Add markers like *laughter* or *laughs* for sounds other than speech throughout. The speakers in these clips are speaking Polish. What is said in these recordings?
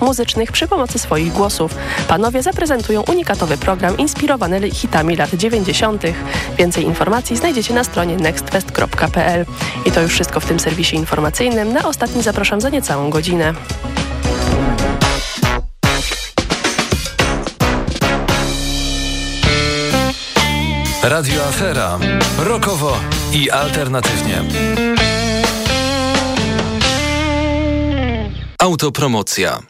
muzycznych przy pomocy swoich głosów. Panowie zaprezentują unikatowy program inspirowany hitami lat 90. Więcej informacji znajdziecie na stronie nextfest.pl. I to już wszystko w tym serwisie informacyjnym. Na ostatni zapraszam za niecałą godzinę. Radio Afera. Rokowo i alternatywnie. Autopromocja.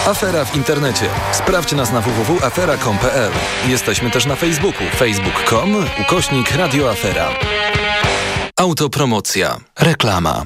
Afera w internecie. Sprawdź nas na www.afera.com.pl. Jesteśmy też na Facebooku. facebook.com ukośnik radioafera. Autopromocja. Reklama.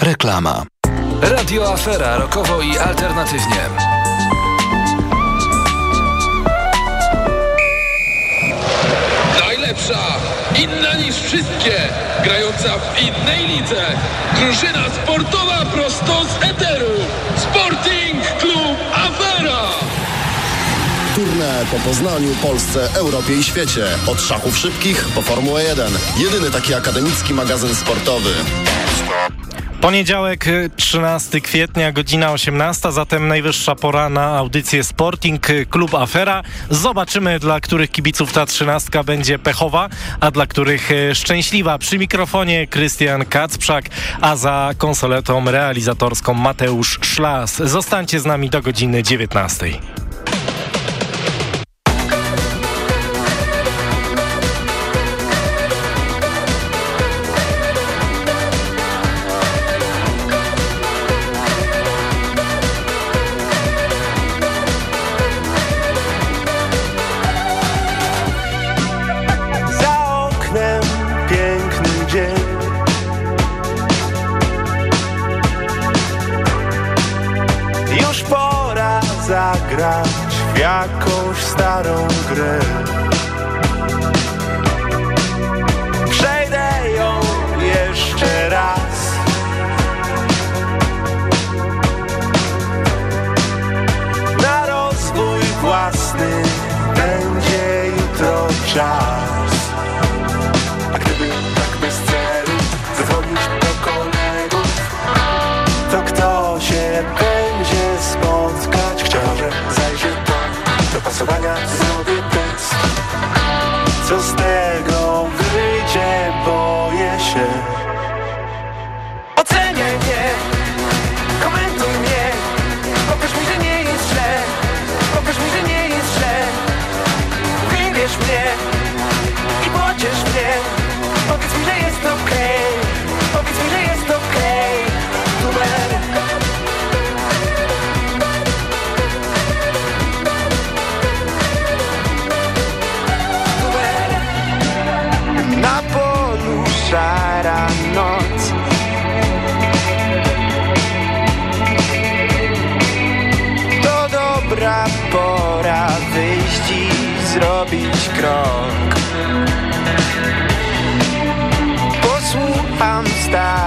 Reklama. Radio Afera rokowo i alternatywnie. Najlepsza, inna niż wszystkie, grająca w innej lidze. Drużyna sportowa prosto z eteru. Po Poznaniu, Polsce, Europie i świecie. Od szachów szybkich po Formułę 1. Jedyny taki akademicki magazyn sportowy. Poniedziałek, 13 kwietnia, godzina 18, zatem najwyższa pora na audycję Sporting Klub Afera. Zobaczymy, dla których kibiców ta trzynastka będzie pechowa, a dla których szczęśliwa. Przy mikrofonie Krystian Kacprzak, a za konsoletą realizatorską Mateusz Szlas. Zostańcie z nami do godziny 19. krok. Posłucham starych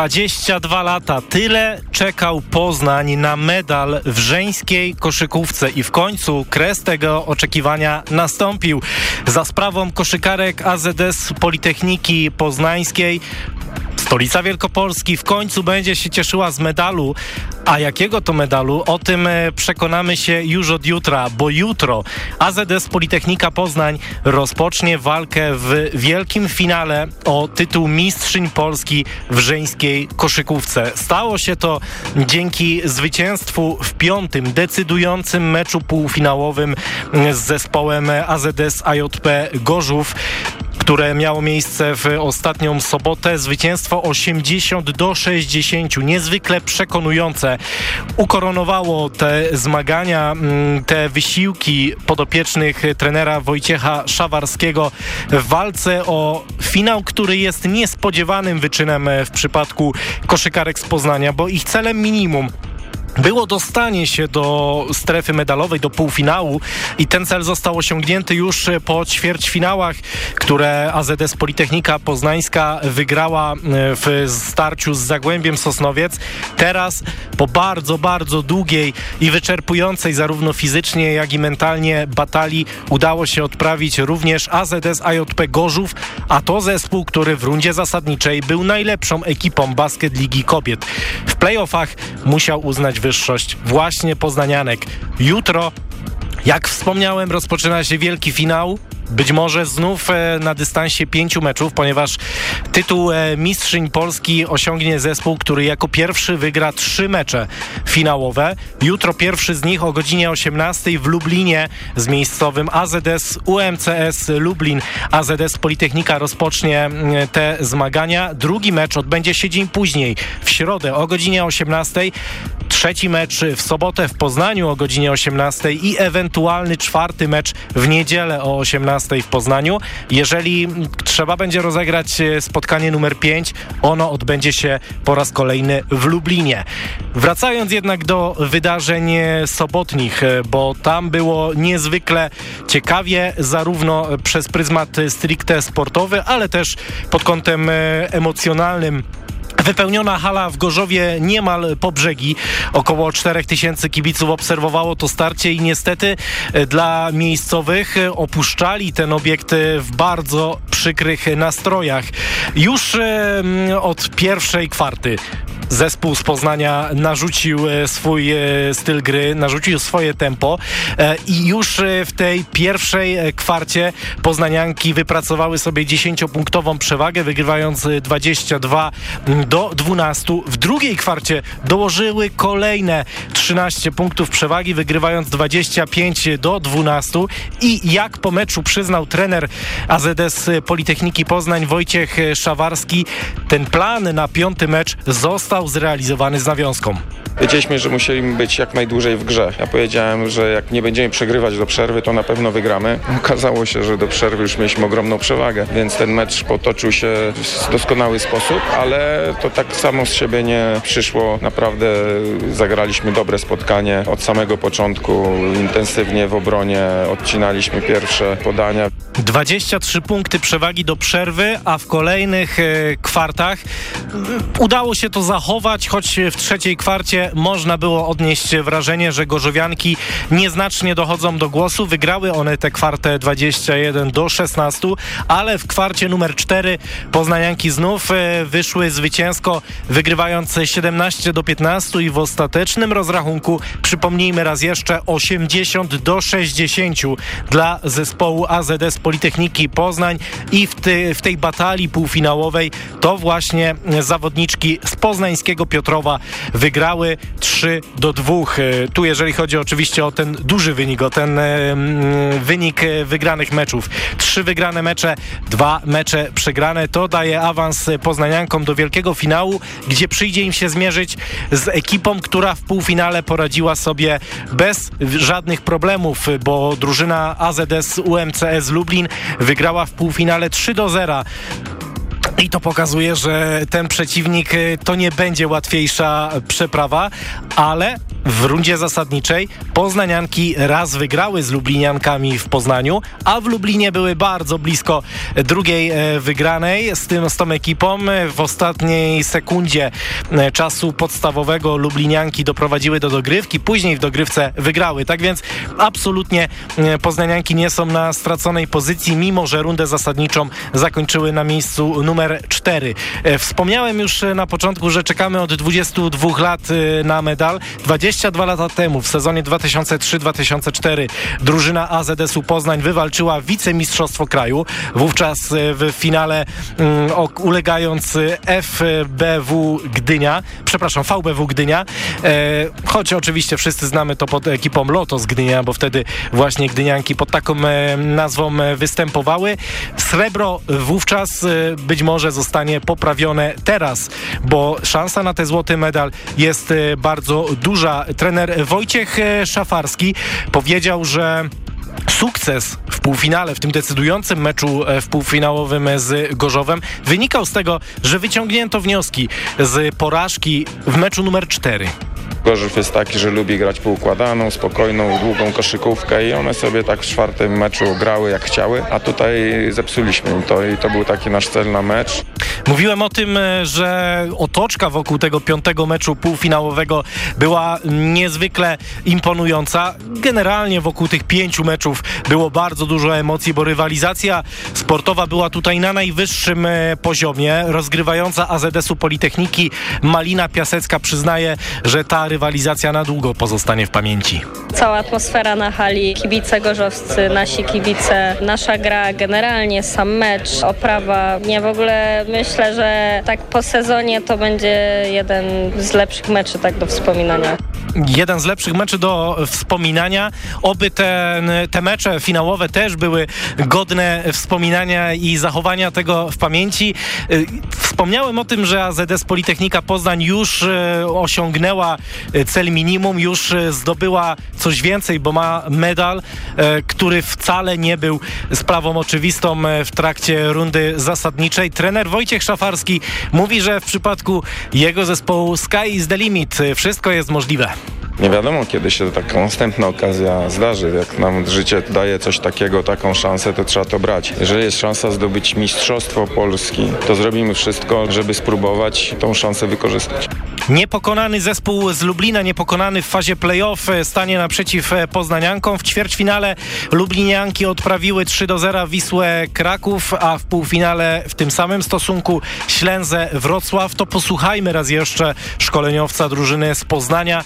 22 lata. Tyle czekał Poznań na medal w żeńskiej koszykówce i w końcu kres tego oczekiwania nastąpił. Za sprawą koszykarek AZS Politechniki Poznańskiej Stolica Wielkopolski w końcu będzie się cieszyła z medalu. A jakiego to medalu? O tym e, przekonamy się już od jutra, bo jutro AZS Politechnika Poznań rozpocznie walkę w wielkim finale o tytuł Mistrzyń Polski w żeńskiej koszykówce. Stało się to dzięki zwycięstwu w piątym, decydującym meczu półfinałowym z zespołem AZS AJP Gorzów które miało miejsce w ostatnią sobotę. Zwycięstwo 80 do 60, niezwykle przekonujące. Ukoronowało te zmagania, mm, te wysiłki podopiecznych trenera Wojciecha Szawarskiego w walce o finał, który jest niespodziewanym wyczynem w przypadku koszykarek z Poznania, bo ich celem minimum było dostanie się do strefy medalowej, do półfinału i ten cel został osiągnięty już po ćwierćfinałach, które AZS Politechnika Poznańska wygrała e, w starciu z Zagłębiem Sosnowiec. Teraz po bardzo, bardzo długiej i wyczerpującej zarówno fizycznie, jak i mentalnie batalii udało się odprawić również AZS AJP Gorzów, a to zespół, który w rundzie zasadniczej był najlepszą ekipą basket Ligi Kobiet. W playoffach musiał uznać wyższość właśnie poznanianek. Jutro, jak wspomniałem, rozpoczyna się wielki finał. Być może znów e, na dystansie pięciu meczów, ponieważ tytuł e, Mistrzyń Polski osiągnie zespół, który jako pierwszy wygra trzy mecze finałowe. Jutro pierwszy z nich o godzinie 18 w Lublinie z miejscowym AZS UMCS Lublin. AZS Politechnika rozpocznie te zmagania. Drugi mecz odbędzie się dzień później, w środę o godzinie 18. Trzeci mecz w sobotę w Poznaniu o godzinie 18 i ewentualny czwarty mecz w niedzielę o 18 w Poznaniu. Jeżeli trzeba będzie rozegrać e, spotkanie numer 5, ono odbędzie się po raz kolejny w Lublinie. Wracając jednak do wydarzeń e, sobotnich, e, bo tam było niezwykle ciekawie, zarówno przez pryzmat stricte sportowy, ale też pod kątem emocjonalnym. Wypełniona hala w Gorzowie niemal po brzegi. Około 4000 kibiców obserwowało to starcie i niestety e, dla miejscowych e, opuszczali ten obiekt e, w bardzo przykrych nastrojach. Już od pierwszej kwarty zespół z Poznania narzucił swój styl gry, narzucił swoje tempo i już w tej pierwszej kwarcie poznanianki wypracowały sobie 10-punktową przewagę, wygrywając 22 do 12. W drugiej kwarcie dołożyły kolejne 13 punktów przewagi, wygrywając 25 do 12 i jak po meczu przyznał trener AZS Politechniki Poznań Wojciech Szawarski, ten plan na piąty mecz został zrealizowany z nawiązką. Wiedzieliśmy, że musieliśmy być jak najdłużej w grze. Ja powiedziałem, że jak nie będziemy przegrywać do przerwy, to na pewno wygramy. Okazało się, że do przerwy już mieliśmy ogromną przewagę, więc ten mecz potoczył się w doskonały sposób, ale to tak samo z siebie nie przyszło. Naprawdę zagraliśmy dobre spotkanie od samego początku, intensywnie w obronie, odcinaliśmy pierwsze podania. 23 punkty przewagi do przerwy, a w kolejnych e, kwartach udało się to zachować, choć w trzeciej kwarcie można było odnieść wrażenie, że gorzowianki nieznacznie dochodzą do głosu. Wygrały one tę kwartę 21 do 16, ale w kwarcie numer 4 poznanianki znów e, wyszły zwycięsko, wygrywając 17 do 15 i w ostatecznym rozrachunku, przypomnijmy raz jeszcze, 80 do 60 dla zespołu AZS Politechniki Poznań i w, ty, w tej batalii półfinałowej to właśnie zawodniczki z poznańskiego Piotrowa wygrały 3 do 2. E, tu jeżeli chodzi oczywiście o ten duży wynik, o ten e, wynik e, wygranych meczów. Trzy wygrane mecze, dwa mecze przegrane. To daje awans poznaniankom do wielkiego finału, gdzie przyjdzie im się zmierzyć z ekipą, która w półfinale poradziła sobie bez żadnych problemów, bo drużyna AZS UMCS Lublin wygrała w półfinale 3 do 0. I to pokazuje, że ten przeciwnik y, to nie będzie łatwiejsza przeprawa, ale w rundzie zasadniczej poznanianki raz wygrały z lubliniankami w Poznaniu, a w Lublinie były bardzo blisko drugiej e, wygranej z, tym, z tą ekipą. W ostatniej sekundzie e, czasu podstawowego lublinianki doprowadziły do dogrywki, później w dogrywce wygrały. Tak więc absolutnie e, poznanianki nie są na straconej pozycji, mimo że rundę zasadniczą zakończyły na miejscu numer 4. Wspomniałem już na początku, że czekamy od 22 lat na medal. 22 lata temu, w sezonie 2003-2004, drużyna AZS-u Poznań wywalczyła wicemistrzostwo kraju. Wówczas e, w finale um, ulegając FBW Gdynia, przepraszam, VBW Gdynia, e, choć oczywiście wszyscy znamy to pod ekipą Lotos Gdynia, bo wtedy właśnie Gdynianki pod taką e, nazwą e, występowały. Srebro wówczas e, być może zostanie poprawione teraz, bo szansa na ten złoty medal jest e, bardzo duża trener Wojciech e, Szafarski powiedział, że sukces w półfinale, w tym decydującym meczu e, w półfinałowym z Gorzowem wynikał z tego, że wyciągnięto wnioski z porażki w meczu numer 4. Gorzów jest taki, że lubi grać poukładaną, spokojną, długą koszykówkę i one sobie tak w czwartym meczu grały jak chciały, a tutaj zepsuliśmy im to i to był taki nasz cel na mecz. Mówiłem o tym, e, że otoczka wokół tego piątego meczu półfinałowego była niezwykle imponująca. Generalnie wokół tych pięciu meczów było bardzo dużo emocji, bo rywalizacja sportowa była tutaj na najwyższym e, poziomie. Rozgrywająca AZS-u Politechniki Malina Piasecka przyznaje, że ta rywalizacja na długo pozostanie w pamięci. Cała atmosfera na hali, kibice gorzowscy, nasi kibice, nasza gra, generalnie sam mecz, oprawa. Nie w ogóle myślę, że tak po sezonie to będzie jeden z lepszych meczy tak do wspominania jeden z lepszych meczy do wspominania. Oby te, te mecze finałowe też były godne wspominania i zachowania tego w pamięci. Y, wspomniałem o tym, że AZS Politechnika Poznań już y, osiągnęła cel minimum, już zdobyła coś więcej, bo ma medal, który wcale nie był sprawą oczywistą w trakcie rundy zasadniczej. Trener Wojciech Szafarski mówi, że w przypadku jego zespołu Sky is the limit. Wszystko jest możliwe. Nie wiadomo, kiedy się taka następna okazja zdarzy. Jak nam życie daje coś takiego, taką szansę, to trzeba to brać. Jeżeli jest szansa zdobyć Mistrzostwo Polski, to zrobimy wszystko, żeby spróbować tą szansę wykorzystać. Niepokonany zespół z Lublina, niepokonany w fazie playoff, stanie naprzeciw Poznaniankom. W ćwierćfinale Lublinianki odprawiły 3 do 0 Wisłę Kraków, a w półfinale w tym samym stosunku Ślęzę Wrocław. To posłuchajmy raz jeszcze szkoleniowca drużyny z Poznania,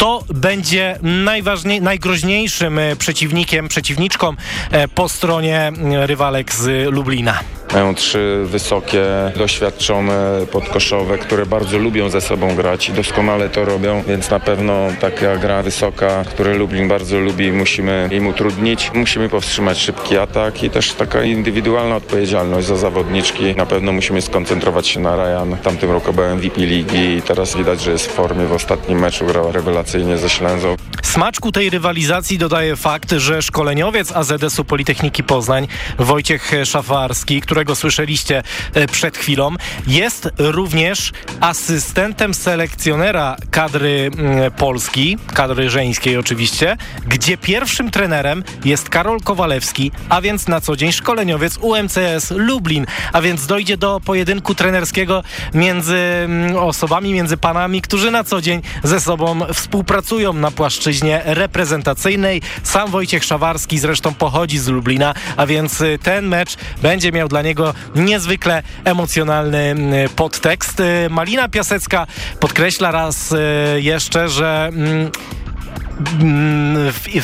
to będzie najważniej, najgroźniejszym e, przeciwnikiem, przeciwniczką e, po stronie rywalek z Lublina. Mają trzy wysokie, doświadczone podkoszowe, które bardzo lubią ze sobą grać i doskonale to robią, więc na pewno taka gra wysoka, które Lublin bardzo lubi, musimy im utrudnić. Musimy powstrzymać szybki atak i też taka indywidualna odpowiedzialność za zawodniczki. Na pewno musimy skoncentrować się na Ryan. W tamtym roku był MVP ligi i teraz widać, że jest w formie. W ostatnim meczu grała rewelacyjnie ze Ślęzą. Smaczku tej rywalizacji dodaje fakt, że szkoleniowiec AZS-u Politechniki Poznań Wojciech Szafarski, który którego słyszeliście e, przed chwilą. Jest również asystentem selekcjonera kadry mm, Polski, kadry żeńskiej oczywiście, gdzie pierwszym trenerem jest Karol Kowalewski, a więc na co dzień szkoleniowiec UMCS Lublin, a więc dojdzie do pojedynku trenerskiego między mm, osobami, między panami, którzy na co dzień ze sobą współpracują na płaszczyźnie reprezentacyjnej. Sam Wojciech Szawarski zresztą pochodzi z Lublina, a więc y, ten mecz będzie miał dla niego niezwykle emocjonalny y, podtekst. Y, Malina Piasecka podkreśla raz jeszcze, że mm, Mm,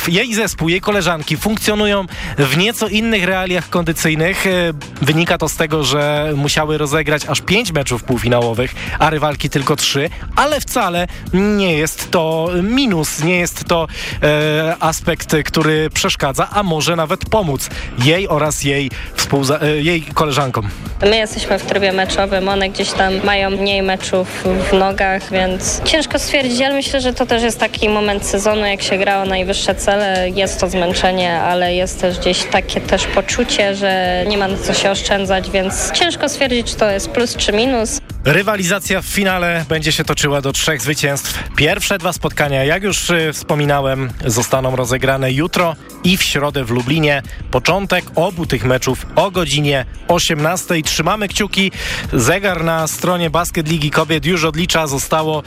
jej zespół, jej koleżanki funkcjonują w nieco innych realiach kondycyjnych. E, wynika to z tego, że musiały rozegrać aż pięć meczów półfinałowych, a rywalki tylko trzy, ale wcale nie jest to minus, nie jest to e, aspekt, który przeszkadza, a może nawet pomóc jej oraz jej, e, jej koleżankom. My jesteśmy w trybie meczowym, one gdzieś tam mają mniej meczów w nogach, więc ciężko stwierdzić, ale myślę, że to też jest taki moment sezonu, jak się gra o najwyższe cele, jest to zmęczenie, ale jest też gdzieś takie też poczucie, że nie ma na co się oszczędzać, więc ciężko stwierdzić, czy to jest plus czy minus. Rywalizacja w finale będzie się toczyła do trzech zwycięstw. Pierwsze dwa spotkania, jak już y, wspominałem, zostaną rozegrane jutro i w środę w Lublinie. Początek obu tych meczów o godzinie 18. Trzymamy kciuki. Zegar na stronie Basket Ligi Kobiet już odlicza. Zostało,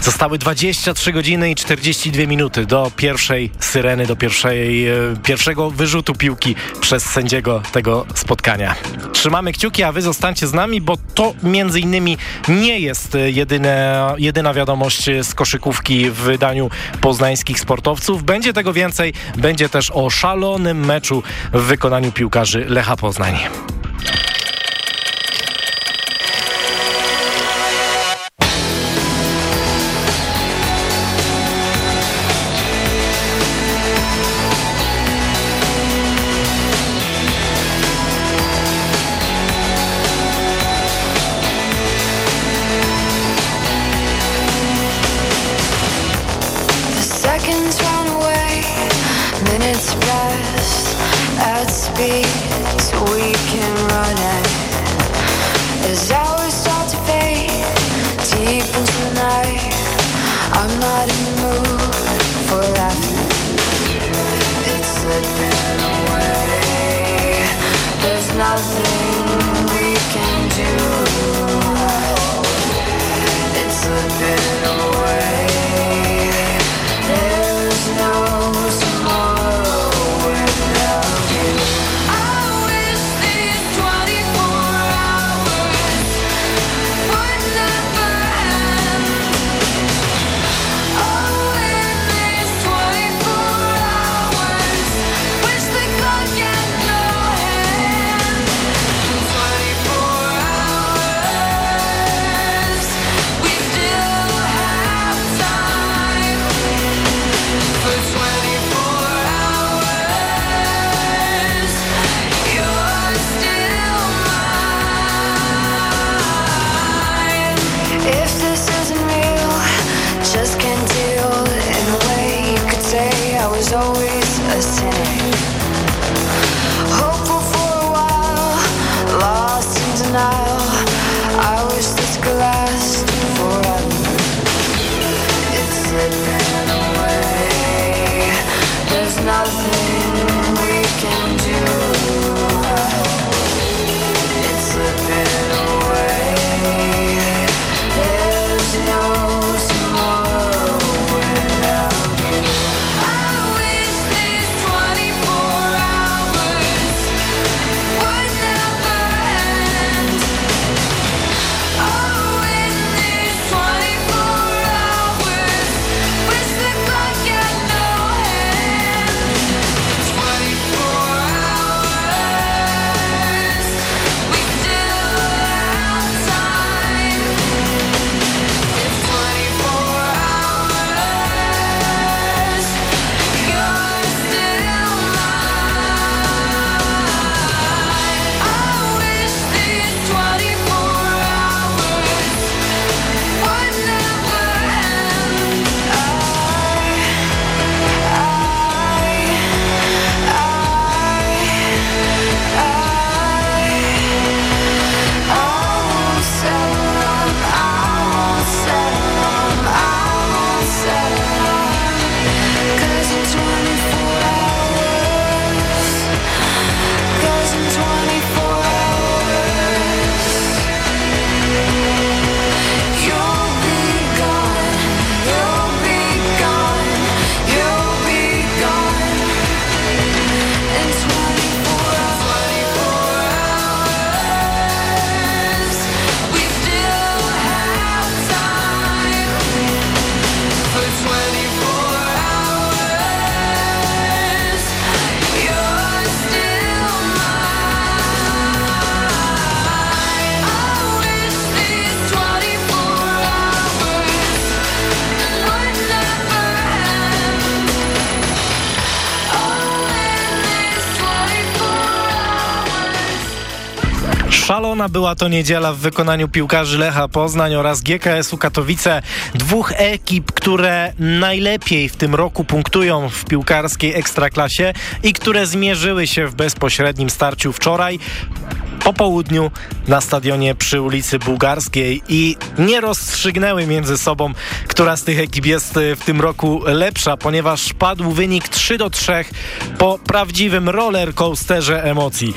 zostały 23 godziny i 42 minuty do pierwszej syreny, do pierwszej, e, pierwszego wyrzutu piłki przez sędziego tego spotkania. Trzymamy kciuki, a wy zostańcie z nami, bo to między innymi nie jest jedyne, jedyna wiadomość z koszykówki w wydaniu poznańskich sportowców. Będzie tego więcej, będzie też o szalonym meczu w wykonaniu piłkarzy Lecha Poznań. Szalona była to niedziela w wykonaniu piłkarzy Lecha Poznań oraz GKS-u Katowice. Dwóch ekip, które najlepiej w tym roku punktują w piłkarskiej ekstraklasie i które zmierzyły się w bezpośrednim starciu wczoraj po południu na stadionie przy ulicy Bułgarskiej i nie rozstrzygnęły między sobą, która z tych ekip jest e, w tym roku lepsza, ponieważ padł wynik 3 do 3 po prawdziwym roller coasterze emocji.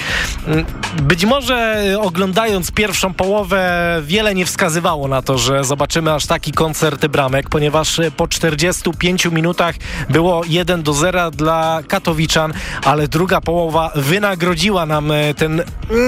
Mm, być może oglądając pierwszą połowę wiele nie wskazywało na to, że zobaczymy aż taki koncert bramek, ponieważ po 45 minutach było 1 do 0 dla Katowiczan, ale druga połowa wynagrodziła nam ten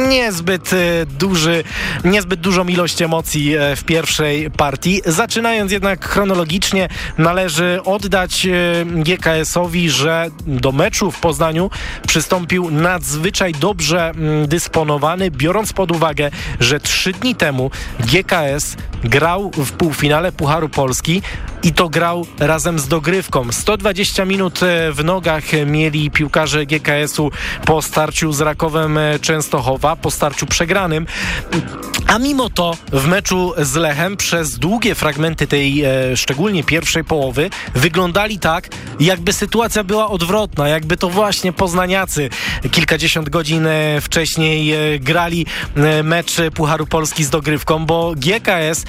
nie niezbyt e, duży, niezbyt dużą ilość emocji e, w pierwszej partii. Zaczynając jednak chronologicznie, należy oddać e, GKS-owi, że do meczu w Poznaniu przystąpił nadzwyczaj dobrze mm, dysponowany, biorąc pod uwagę, że trzy dni temu GKS grał w półfinale Pucharu Polski i to grał razem z dogrywką. 120 minut w nogach mieli piłkarze GKS-u po starciu z Rakowem Częstochowa, po starciu przegranym. A mimo to w meczu z Lechem przez długie fragmenty tej e, szczególnie pierwszej połowy wyglądali tak, jakby sytuacja była odwrotna, jakby to właśnie poznaniacy kilkadziesiąt godzin e, wcześniej e, grali e, mecz Pucharu Polski z dogrywką, bo GKS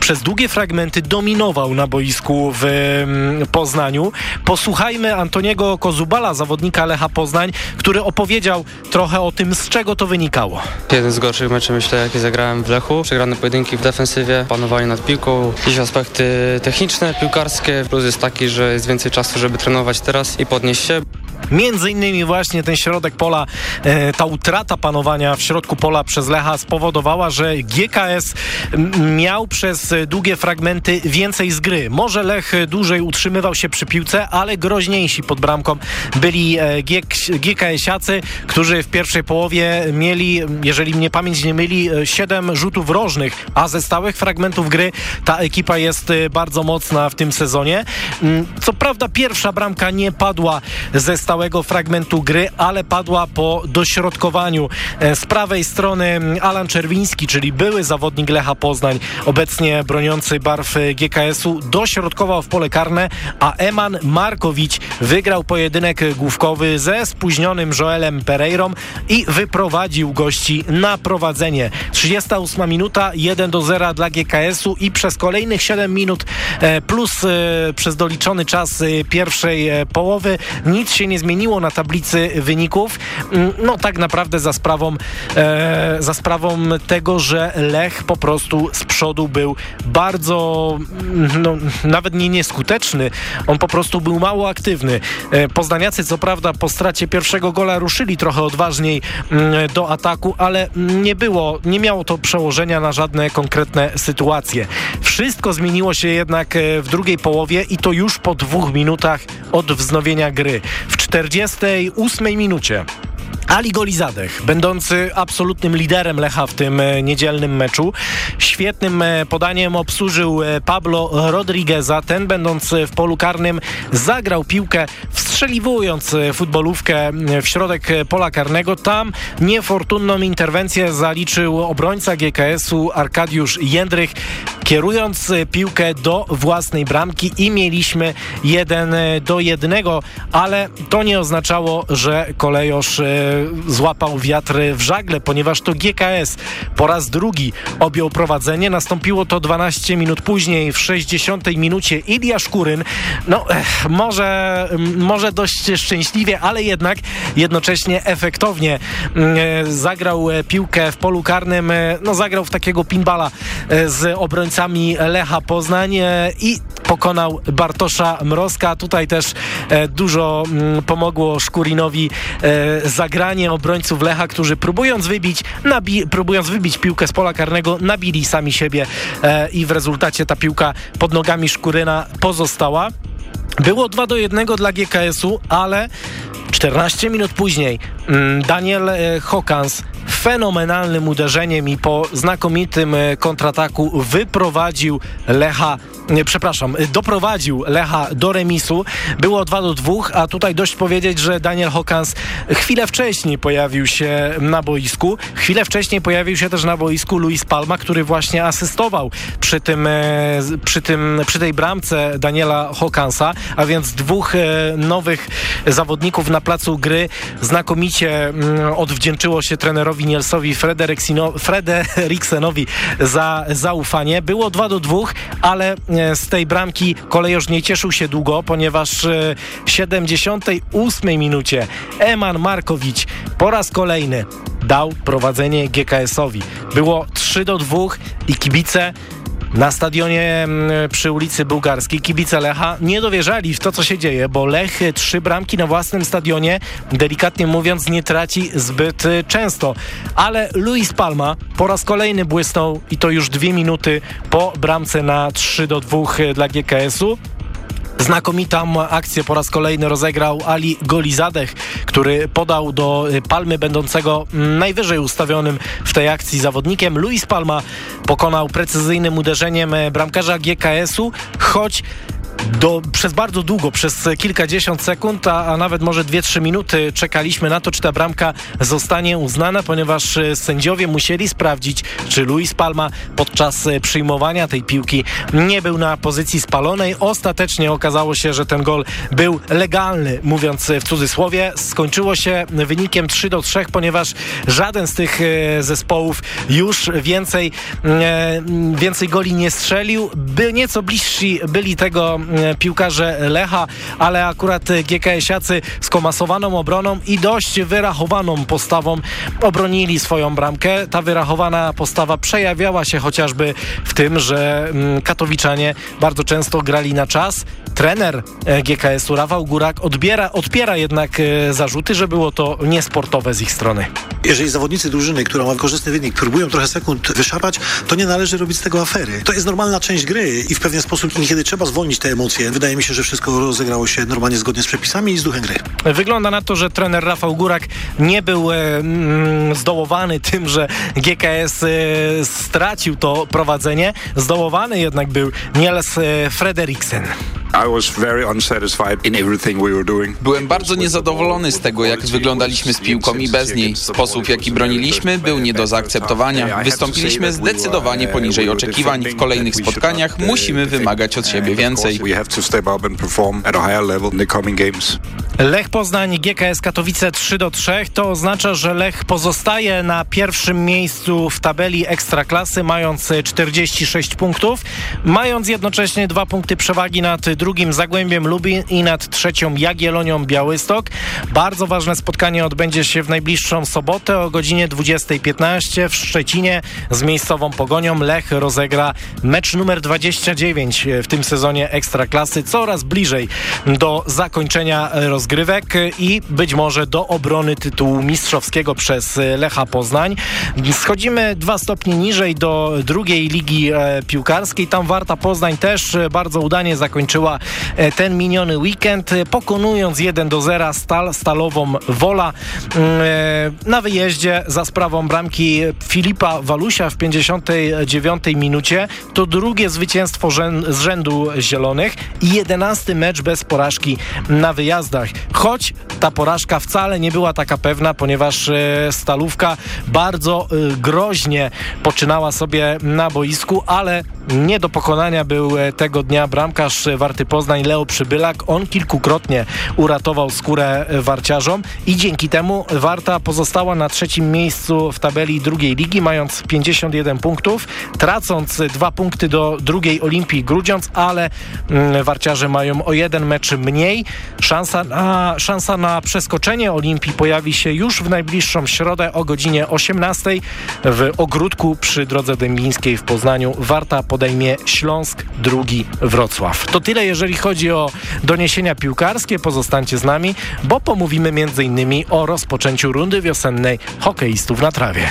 przez długie fragmenty dominował na boisku w mm, Poznaniu. Posłuchajmy Antoniego Kozubala, zawodnika Lecha Poznań, który opowiedział trochę o tym, z czego to wynikało. Jeden z gorszych meczy, myślę, jakie zagrałem w Lechu. Przegrane pojedynki w defensywie, panowanie nad piłką, jakieś aspekty techniczne, piłkarskie. Plus jest taki, że jest więcej czasu, żeby trenować teraz i podnieść się. Między innymi właśnie ten środek pola, e, ta utrata panowania w środku pola przez Lecha spowodowała, że GKS miał przez długie fragmenty więcej z gry. Może Lech dłużej utrzymywał się przy piłce, ale groźniejsi pod bramką byli e, GKS-iacy, którzy w pierwszej połowie mieli, jeżeli mnie pamięć nie myli, 7 rzutów rożnych, a ze stałych fragmentów gry ta ekipa jest e, bardzo mocna w tym sezonie. Mm, co prawda pierwsza bramka nie padła ze stałego fragmentu gry, ale padła po dośrodkowaniu. E, z prawej strony Alan Czerwiński, czyli były zawodnik Lecha Poznań, obecnie broniący barw GKS-u, dośrodkował w pole karne, a Eman Markowicz wygrał pojedynek główkowy ze spóźnionym Joelem Pereirą i wyprowadził gości na prowadzenie. 38 minuta, 1 do 0 dla GKS-u i przez kolejnych 7 minut e, plus e, przez doliczony czas pierwszej połowy nic się nie zmieniło na tablicy wyników. Mm, no tak naprawdę za sprawą, e, za sprawą tego, że Lech po prostu z przodu był bardzo, mm, no, nawet nie nieskuteczny, on po prostu był mało aktywny. E, poznaniacy co prawda po stracie pierwszego gola ruszyli trochę odważniej mm, do ataku, ale nie było, nie miało to przełożenia na żadne konkretne sytuacje. Wszystko zmieniło się jednak e, w drugiej połowie i to już po dwóch minutach od wznowienia gry. W 48 minucie Ali Golizadech, będący absolutnym liderem Lecha w tym e, niedzielnym meczu. Świetnym e, podaniem obsłużył e, Pablo Rodrigueza. Ten, będąc w polu karnym, zagrał piłkę, wstrzeliwując futbolówkę w środek pola karnego. Tam niefortunną interwencję zaliczył obrońca GKS-u Arkadiusz Jędrych, kierując piłkę do własnej bramki i mieliśmy jeden do jednego, ale to nie oznaczało, że kolejosz złapał wiatr w żagle, ponieważ to GKS po raz drugi objął prowadzenie. Nastąpiło to 12 minut później, w 60 minucie Ilia Szkuryn, no może, może dość szczęśliwie, ale jednak jednocześnie efektownie mm, zagrał piłkę w polu karnym, no zagrał w takiego pinbala e, z obrońcami Lecha Poznań e, i pokonał Bartosza Mrozka. Tutaj też e, dużo mm, pomogło Szkurinowi zagranie zagranie obrońców Lecha, którzy próbując wybić, próbując wybić piłkę z pola karnego, nabili sami siebie e, i w rezultacie ta piłka pod nogami Szkuryna pozostała. Było 2 do 1 dla GKS-u, ale 14 minut później mm, Daniel e, Hokans fenomenalnym uderzeniem i po znakomitym e, kontrataku wyprowadził Lecha przepraszam, doprowadził Lecha do remisu. Było 2 do 2, a tutaj dość powiedzieć, że Daniel Hokans chwilę wcześniej pojawił się na boisku. Chwilę wcześniej pojawił się też na boisku Luis Palma, który właśnie asystował przy tym, e, przy tym, przy tej bramce Daniela Hokansa, a więc dwóch e, nowych zawodników na placu gry znakomicie mm, odwdzięczyło się trenerowi Nielsowi Frederiksenowi za zaufanie. Było 2 do 2, ale e, z tej bramki kolejorz nie cieszył się długo, ponieważ w 78 minucie Eman Markowicz po raz kolejny dał prowadzenie GKS-owi. Było 3 do 2 i kibice na stadionie mm, przy ulicy Bułgarskiej kibice Lecha nie dowierzali w to, co się dzieje, bo Lech trzy bramki na własnym stadionie, delikatnie mówiąc, nie traci zbyt y, często. Ale Luis Palma po raz kolejny błysnął i to już dwie minuty po bramce na 3 do 2 y, dla GKS-u. Znakomitą akcję po raz kolejny rozegrał Ali Golizadeh, który podał do Palmy będącego najwyżej ustawionym w tej akcji zawodnikiem. Luis Palma pokonał precyzyjnym uderzeniem bramkarza GKS-u, choć do, przez bardzo długo, przez kilkadziesiąt sekund, a, a nawet może 2-3 minuty czekaliśmy na to, czy ta bramka zostanie uznana, ponieważ e, sędziowie musieli sprawdzić, czy Luis Palma podczas e, przyjmowania tej piłki nie był na pozycji spalonej. Ostatecznie okazało się, że ten gol był legalny, mówiąc w cudzysłowie. Skończyło się wynikiem 3 do 3, ponieważ żaden z tych e, zespołów już więcej, więcej goli nie strzelił. By nieco bliżsi byli tego E, piłkarze Lecha, ale akurat GKS-iacy z komasowaną obroną i dość wyrachowaną postawą obronili swoją bramkę. Ta wyrachowana postawa przejawiała się chociażby w tym, że mm, katowiczanie bardzo często grali na czas. Trener e, GKS-u Rafał Górak odbiera, odpiera jednak e, zarzuty, że było to niesportowe z ich strony. Jeżeli zawodnicy drużyny, która ma korzystny wynik, próbują trochę sekund wyszapać, to nie należy robić z tego afery. To jest normalna część gry i w pewien sposób niekiedy trzeba zwolnić te emocje. Wydaje mi się, że wszystko rozegrało się normalnie zgodnie z przepisami i z duchem gry. Wygląda na to, że trener Rafał Górak nie był e, mm, zdołowany tym, że GKS e, stracił to prowadzenie. Zdołowany jednak był Niels e, Frederiksen. Byłem bardzo niezadowolony z tego, jak wyglądaliśmy z piłką i bez niej. Sposób, w jaki broniliśmy, był nie do zaakceptowania. Wystąpiliśmy zdecydowanie poniżej oczekiwań. W kolejnych spotkaniach musimy wymagać od siebie więcej. Lech Poznań, GKS Katowice 3 do 3. To oznacza, że Lech pozostaje na pierwszym miejscu w tabeli Ekstraklasy, mając 46 punktów, mając jednocześnie dwa punkty przewagi nad drugim Zagłębiem Lubin i nad trzecią Jagiellonią Białystok. Bardzo ważne spotkanie odbędzie się w najbliższą sobotę o godzinie 20.15 w Szczecinie z miejscową Pogonią. Lech rozegra mecz numer 29 w tym sezonie Ekstraklasy, coraz bliżej do zakończenia rozgrywek i być może do obrony tytułu mistrzowskiego przez Lecha Poznań. Schodzimy dwa stopnie niżej do drugiej ligi e, piłkarskiej. Tam Warta Poznań też bardzo udanie zakończyła E, ten miniony weekend, pokonując 1 do 0 stal, stalową Wola mm, e, na wyjeździe za sprawą bramki Filipa Walusia w 59 minucie. To drugie zwycięstwo z rzędu zielonych i 11 mecz bez porażki na wyjazdach. Choć ta porażka wcale nie była taka pewna, ponieważ stalówka bardzo groźnie poczynała sobie na boisku, ale nie do pokonania był tego dnia bramkarz Warty Poznań Leo Przybylak. On kilkukrotnie uratował skórę warciarzom i dzięki temu Warta pozostała na trzecim miejscu w tabeli drugiej ligi, mając 51 punktów, tracąc dwa punkty do drugiej Olimpii Grudziądz, ale warciarze mają o jeden mecz mniej. Szansa na, szansa na przeskoczenie Olimpii pojawi się już w najbliższą środę o godzinie 18 w Ogródku przy drodze dębińskiej w Poznaniu. Warta podejmie Śląsk, drugi Wrocław. To tyle jeżeli chodzi o doniesienia piłkarskie. Pozostańcie z nami, bo pomówimy m.in. o rozpoczęciu rundy wiosennej hokeistów na trawie.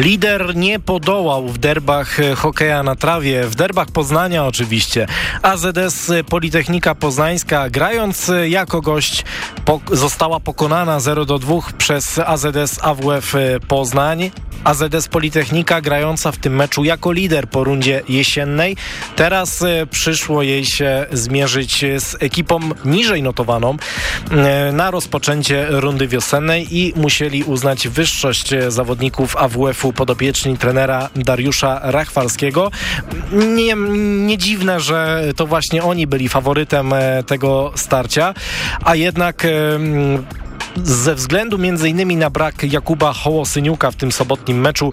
Lider nie podołał w derbach e, hokeja na trawie, w derbach Poznania oczywiście. AZS Politechnika Poznańska grając e, jako gość po, została pokonana 0 do 2 przez AZS AWF e, Poznań. AZS Politechnika grająca w tym meczu jako lider po rundzie jesiennej. Teraz e, przyszło jej się zmierzyć z ekipą niżej notowaną e, na rozpoczęcie rundy wiosennej i musieli uznać wyższość e, zawodników AWF-u podopieczni trenera Dariusza Rachwalskiego. Nie, nie dziwne, że to właśnie oni byli faworytem tego starcia, a jednak ze względu innymi na brak Jakuba Hołosyniuka w tym sobotnim meczu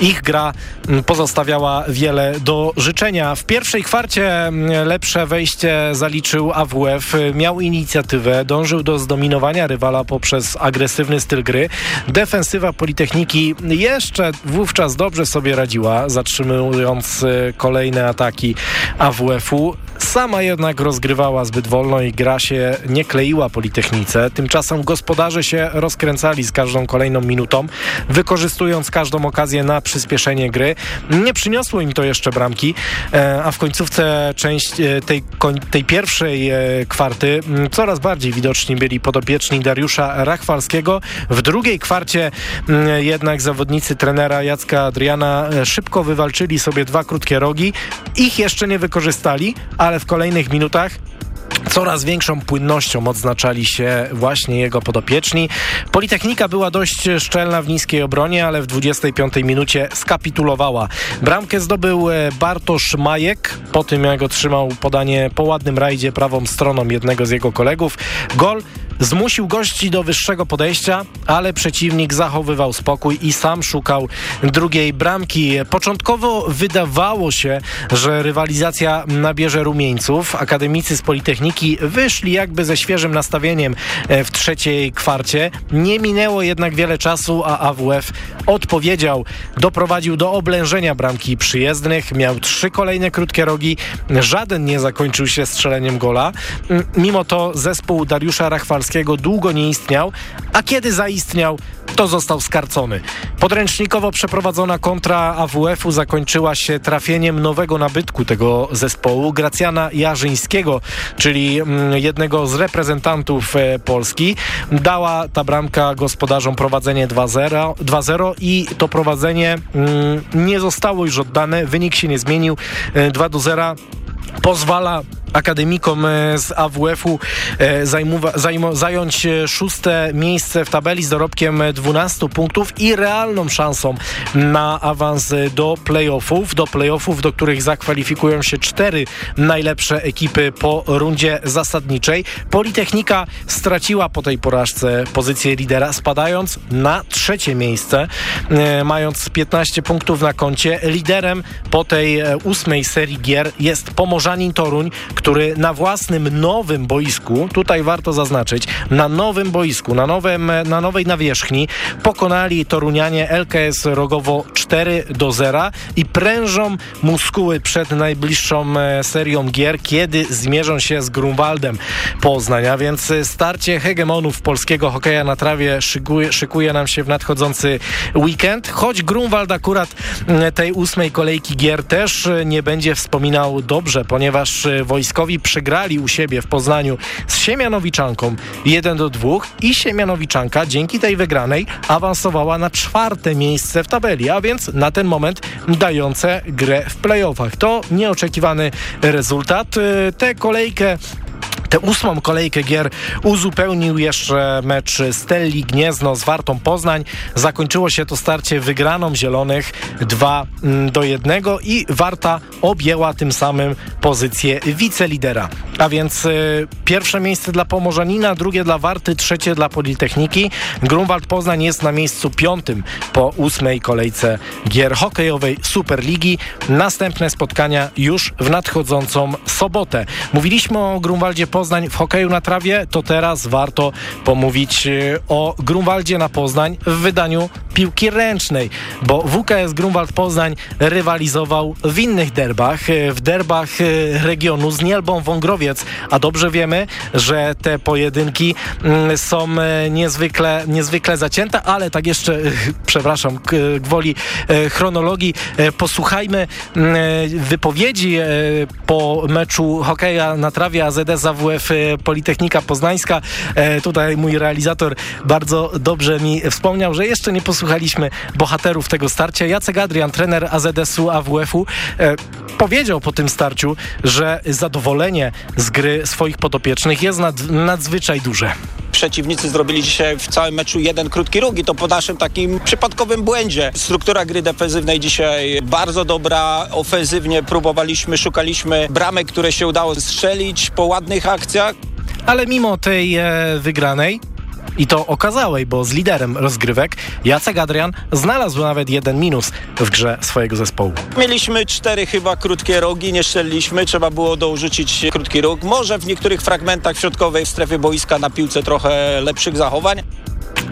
ich gra mm, pozostawiała wiele do życzenia. W pierwszej kwarcie mm, lepsze wejście zaliczył AWF, miał inicjatywę, dążył do zdominowania rywala poprzez agresywny styl gry. Defensywa Politechniki jeszcze wówczas dobrze sobie radziła, zatrzymując e, kolejne ataki AWF-u. Sama jednak rozgrywała zbyt wolno i gra się nie kleiła Politechnice. Tymczasem gospodarze gospodarze się rozkręcali z każdą kolejną minutą, wykorzystując każdą okazję na przyspieszenie gry. Nie przyniosło im to jeszcze bramki, e, a w końcówce część e, tej, tej pierwszej e, kwarty coraz bardziej widoczni byli podopieczni Dariusza Rachwalskiego. W drugiej kwarcie jednak zawodnicy trenera Jacka Adriana szybko wywalczyli sobie dwa krótkie rogi. Ich jeszcze nie wykorzystali, ale w kolejnych minutach coraz większą płynnością odznaczali się właśnie jego podopieczni. Politechnika była dość szczelna w niskiej obronie, ale w 25 minucie skapitulowała. Bramkę zdobył e, Bartosz Majek po tym jak otrzymał podanie po ładnym rajdzie prawą stroną jednego z jego kolegów. Gol Zmusił gości do wyższego podejścia, ale przeciwnik zachowywał spokój i sam szukał drugiej bramki. Początkowo wydawało się, że rywalizacja nabierze rumieńców. Akademicy z Politechniki wyszli jakby ze świeżym nastawieniem e, w trzeciej kwarcie. Nie minęło jednak wiele czasu, a AWF odpowiedział. Doprowadził do oblężenia bramki przyjezdnych. Miał trzy kolejne krótkie rogi. Żaden nie zakończył się strzeleniem gola. Mimo to zespół Dariusza Rachwalskiego długo nie istniał, a kiedy zaistniał, to został skarcony. Podręcznikowo przeprowadzona kontra AWF-u zakończyła się trafieniem nowego nabytku tego zespołu, Gracjana Jarzyńskiego, czyli mm, jednego z reprezentantów e, Polski. Dała ta bramka gospodarzom prowadzenie 2-0 i to prowadzenie mm, nie zostało już oddane, wynik się nie zmienił, 2-0 e, pozwala akademikom e, z AWF-u e, zająć e, szóste miejsce w tabeli z dorobkiem 12 punktów i realną szansą na awans do playoffów, do playoffów, do których zakwalifikują się cztery najlepsze ekipy po rundzie zasadniczej. Politechnika straciła po tej porażce pozycję lidera, spadając na trzecie miejsce, mając 15 punktów na koncie. Liderem po tej ósmej serii gier jest Pomorzanin Toruń, który na własnym nowym boisku, tutaj warto zaznaczyć, na nowym boisku, na, nowym, na nowej nawierzchni pokonali Torunianie LKS Rogowo 4 do 0 i prężą muskuły przed najbliższą e, serią gier, kiedy zmierzą się z Grunwaldem Poznania, więc starcie hegemonów polskiego hokeja na trawie szykuje, szykuje nam się w nadchodzący weekend, choć Grunwald akurat tej ósmej kolejki gier też nie będzie wspominał dobrze, ponieważ wojskowi Przegrali u siebie w Poznaniu z Siemianowiczanką 1 do 2 i Siemianowiczanka dzięki tej wygranej awansowała na czwarte miejsce w tabeli, a więc na ten moment dające grę w playoffach. To nieoczekiwany rezultat. Tę kolejkę Tę ósmą kolejkę gier uzupełnił jeszcze mecz Stelli Gniezno z Wartą Poznań. Zakończyło się to starcie wygraną Zielonych 2 mm, do 1 i Warta objęła tym samym pozycję wicelidera. A więc y, pierwsze miejsce dla Pomorzanina, drugie dla Warty, trzecie dla Politechniki. Grunwald Poznań jest na miejscu piątym po ósmej kolejce gier hokejowej Superligi. Następne spotkania już w nadchodzącą sobotę. Mówiliśmy o Grunwaldzie Poznań w hokeju na trawie, to teraz warto pomówić e, o Grunwaldzie na Poznań w wydaniu piłki ręcznej, bo WKS Grunwald Poznań rywalizował w innych derbach, e, w derbach e, regionu z Nielbą Wągrowiec, a dobrze wiemy, że te pojedynki mm, są niezwykle, niezwykle zacięte, ale tak jeszcze, przepraszam, gwoli chronologii, posłuchajmy mm, wypowiedzi po meczu hokeja na trawie AZS AWF e, Politechnika Poznańska. E, tutaj mój realizator bardzo dobrze mi wspomniał, że jeszcze nie posłuchaliśmy bohaterów tego starcia. Jacek Adrian, trener AZS-u AWF-u, e, powiedział po tym starciu, że zadowolenie z gry swoich podopiecznych jest nad, nadzwyczaj duże przeciwnicy zrobili dzisiaj w całym meczu jeden krótki róg i to po naszym takim przypadkowym błędzie. Struktura gry defensywnej dzisiaj bardzo dobra, ofensywnie próbowaliśmy, szukaliśmy bramek, które się udało strzelić po ładnych akcjach. Ale mimo tej e, wygranej i to okazałej, bo z liderem rozgrywek Jacek Adrian znalazł nawet jeden minus w grze swojego zespołu. Mieliśmy cztery chyba krótkie rogi, nie strzeliliśmy, trzeba było dorzucić krótki róg. Może w niektórych fragmentach w środkowej strefie boiska na piłce trochę lepszych zachowań.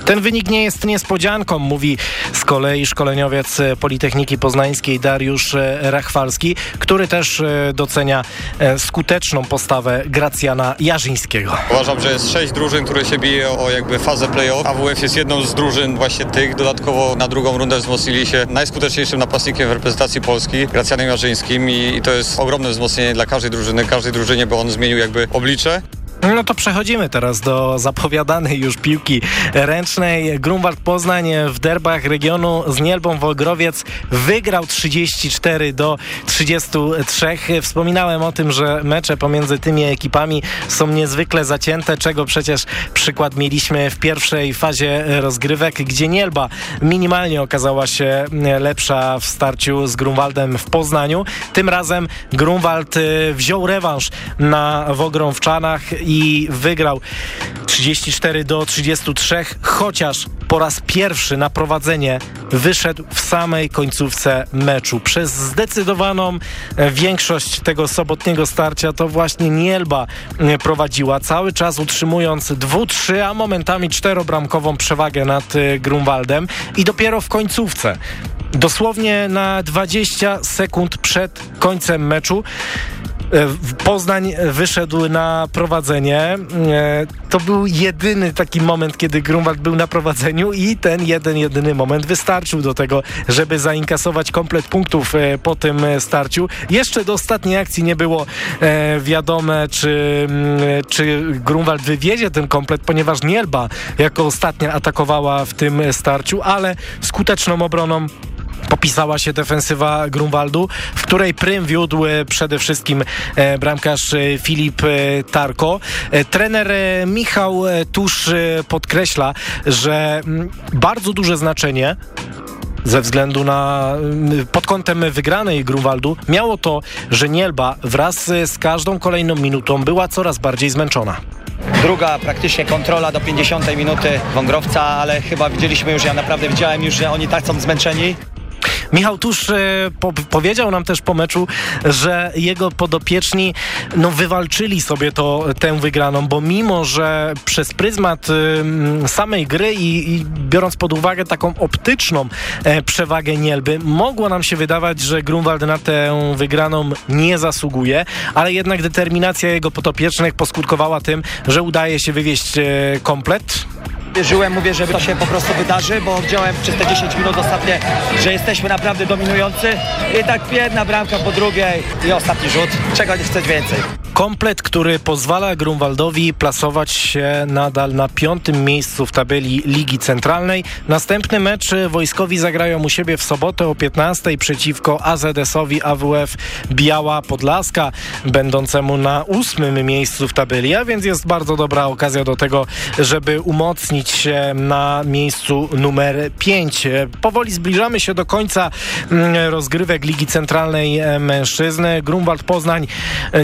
Ten wynik nie jest niespodzianką, mówi z kolei szkoleniowiec Politechniki Poznańskiej Dariusz Rachwalski, który też e, docenia e, skuteczną postawę Gracjana Jarzyńskiego. Uważam, że jest sześć drużyn, które się bije o jakby fazę playoff. AWF jest jedną z drużyn właśnie tych. Dodatkowo na drugą rundę wzmocnili się najskuteczniejszym napastnikiem w reprezentacji Polski, Gracjanem Jarzyńskim i, i to jest ogromne wzmocnienie dla każdej drużyny, każdej drużynie, bo on zmienił jakby oblicze. No to przechodzimy teraz do zapowiadanej już piłki ręcznej. Grunwald Poznań w derbach regionu z Nielbą Wolgrowiec wygrał 34 do 33. Wspominałem o tym, że mecze pomiędzy tymi ekipami są niezwykle zacięte, czego przecież przykład mieliśmy w pierwszej fazie rozgrywek, gdzie Nielba minimalnie okazała się lepsza w starciu z Grunwaldem w Poznaniu. Tym razem Grunwald y, wziął rewanż na Wogrąwczanach i wygrał 34 do 33, chociaż po raz pierwszy na prowadzenie wyszedł w samej końcówce meczu. Przez zdecydowaną e, większość tego sobotniego starcia to właśnie Nielba e, prowadziła, cały czas utrzymując dwu-trzy, a momentami czterobramkową przewagę nad e, Grunwaldem i dopiero w końcówce dosłownie na 20 sekund przed końcem meczu Poznań wyszedł na prowadzenie. E, to był jedyny taki moment, kiedy Grunwald był na prowadzeniu i ten jeden, jedyny moment wystarczył do tego, żeby zainkasować komplet punktów e, po tym starciu. Jeszcze do ostatniej akcji nie było e, wiadome, czy, czy Grunwald wywiedzie ten komplet, ponieważ Nielba jako ostatnia atakowała w tym starciu, ale skuteczną obroną popisała się defensywa Grunwaldu, w której prym wiódł e, przede wszystkim e, bramkarz e, Filip Tarko. Trener Michał Tusz podkreśla, że mm, bardzo duże znaczenie ze względu na mm, pod kątem wygranej Grunwaldu miało to, że Nielba wraz z każdą kolejną minutą była coraz bardziej zmęczona. Druga praktycznie kontrola do 50 minuty Wągrowca, ale chyba widzieliśmy już, ja naprawdę widziałem już, że oni tak są zmęczeni. Michał Tusz e, po, powiedział nam też po meczu, że jego podopieczni no, wywalczyli sobie to, tę wygraną, bo mimo, że przez pryzmat y, samej gry i, i, biorąc pod uwagę taką optyczną e, przewagę Nielby, mogło nam się wydawać, że Grunwald na tę wygraną nie zasługuje, ale jednak determinacja jego podopiecznych poskutkowała tym, że udaje się wywieźć e, komplet. Wierzyłem, mówię, że to się po prostu wydarzy, bo widziałem przez te 10 minut ostatnie, że jesteśmy naprawdę dominujący. I tak jedna bramka po drugiej i ostatni rzut. Czego nie chcesz więcej? Komplet, który pozwala Grunwaldowi plasować się nadal na piątym miejscu w tabeli Ligi Centralnej. Następny mecz wojskowi zagrają u siebie w sobotę o 15 przeciwko AZS-owi AWF Biała Podlaska, będącemu na ósmym miejscu w tabeli, a więc jest bardzo dobra okazja do tego, żeby umocnić na miejscu numer 5. Powoli zbliżamy się do końca mm, rozgrywek Ligi Centralnej Mężczyzny. Grunwald Poznań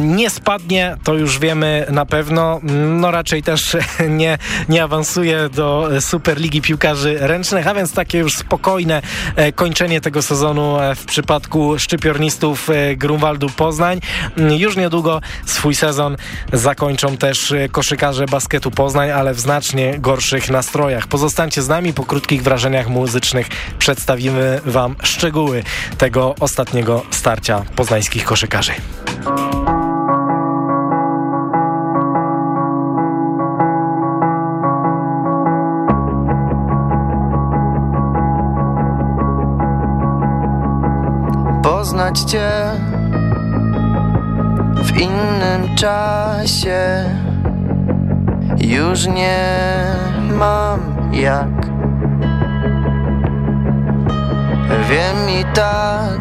nie spadł spadnie, to już wiemy na pewno. No raczej też *laughs* nie, nie awansuje do Superligi Piłkarzy Ręcznych, a więc takie już spokojne e, kończenie tego sezonu e, w przypadku szczypiornistów e, Grunwaldu Poznań. Już niedługo swój sezon zakończą też koszykarze basketu Poznań, ale w znacznie gorszych nastrojach. Pozostańcie z nami, po krótkich wrażeniach muzycznych przedstawimy Wam szczegóły tego ostatniego starcia poznańskich koszykarzy. poznać Cię w innym czasie. Już nie mam jak. Wiem i tak,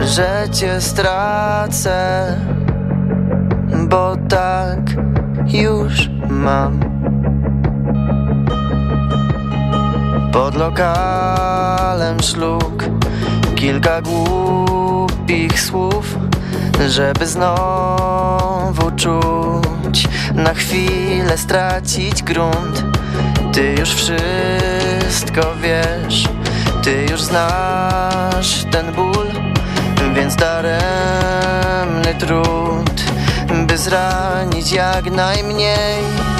że Cię stracę, bo tak już mam. Pod lokalem szluk kilka głupich słów, żeby znowu czuć, na chwilę stracić grunt. Ty już wszystko wiesz, ty już znasz ten ból, więc daremny trud, by zranić jak najmniej.